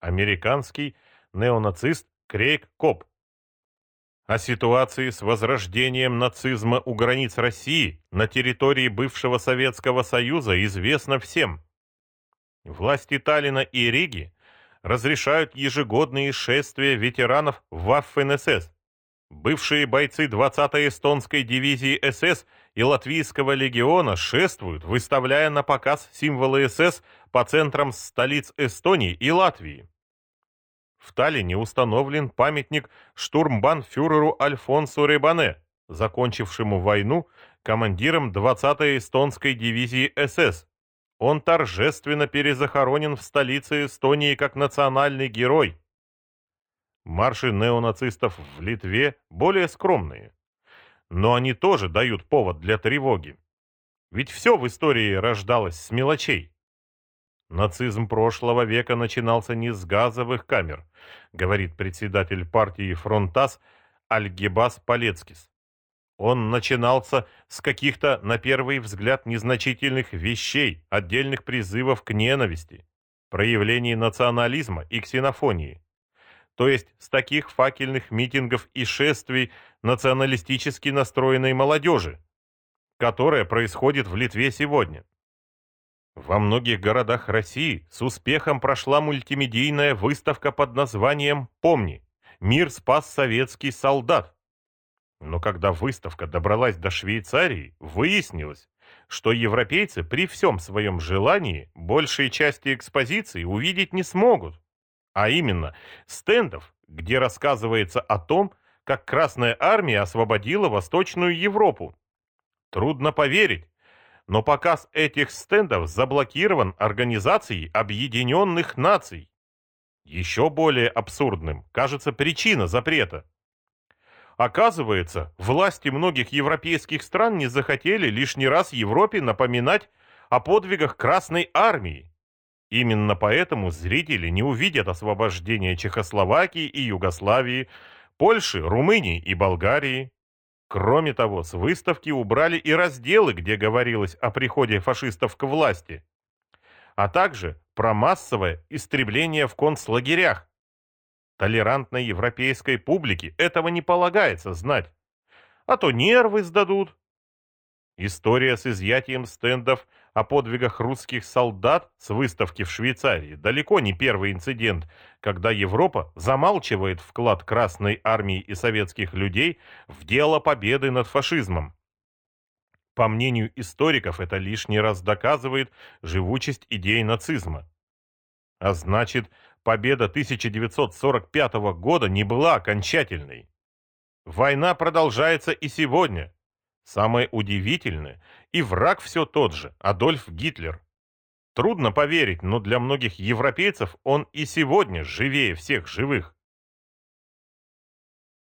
американский неонацист Крейг Коп. О ситуации с возрождением нацизма у границ России на территории бывшего Советского Союза известно всем. Власти Таллина и Риги разрешают ежегодные шествия ветеранов Waffen-СС. Бывшие бойцы 20-й эстонской дивизии СС и Латвийского легиона шествуют, выставляя на показ символы СС по центрам столиц Эстонии и Латвии. В Таллине установлен памятник штурмбанфюреру Альфонсу Ребане, закончившему войну командиром 20-й эстонской дивизии СС. Он торжественно перезахоронен в столице Эстонии как национальный герой. Марши неонацистов в Литве более скромные. Но они тоже дают повод для тревоги. Ведь все в истории рождалось с мелочей. Нацизм прошлого века начинался не с газовых камер, говорит председатель партии Фронтас Альгебас Палецкис. Он начинался с каких-то, на первый взгляд, незначительных вещей, отдельных призывов к ненависти, проявлений национализма и ксенофонии. То есть с таких факельных митингов и шествий националистически настроенной молодежи, которая происходит в Литве сегодня. Во многих городах России с успехом прошла мультимедийная выставка под названием «Помни! Мир спас советский солдат». Но когда выставка добралась до Швейцарии, выяснилось, что европейцы при всем своем желании большей части экспозиции увидеть не смогут. А именно, стендов, где рассказывается о том, как Красная Армия освободила Восточную Европу. Трудно поверить, но показ этих стендов заблокирован Организацией Объединенных Наций. Еще более абсурдным кажется причина запрета. Оказывается, власти многих европейских стран не захотели лишний раз Европе напоминать о подвигах Красной Армии. Именно поэтому зрители не увидят освобождения Чехословакии и Югославии, Польши, Румынии и Болгарии. Кроме того, с выставки убрали и разделы, где говорилось о приходе фашистов к власти, а также про массовое истребление в концлагерях. Толерантной европейской публике этого не полагается знать, а то нервы сдадут. История с изъятием стендов о подвигах русских солдат с выставки в Швейцарии далеко не первый инцидент, когда Европа замалчивает вклад Красной Армии и советских людей в дело победы над фашизмом. По мнению историков, это лишний раз доказывает живучесть идей нацизма. А значит, победа 1945 года не была окончательной. Война продолжается и сегодня. Самое удивительное, и враг все тот же, Адольф Гитлер. Трудно поверить, но для многих европейцев он и сегодня живее всех живых.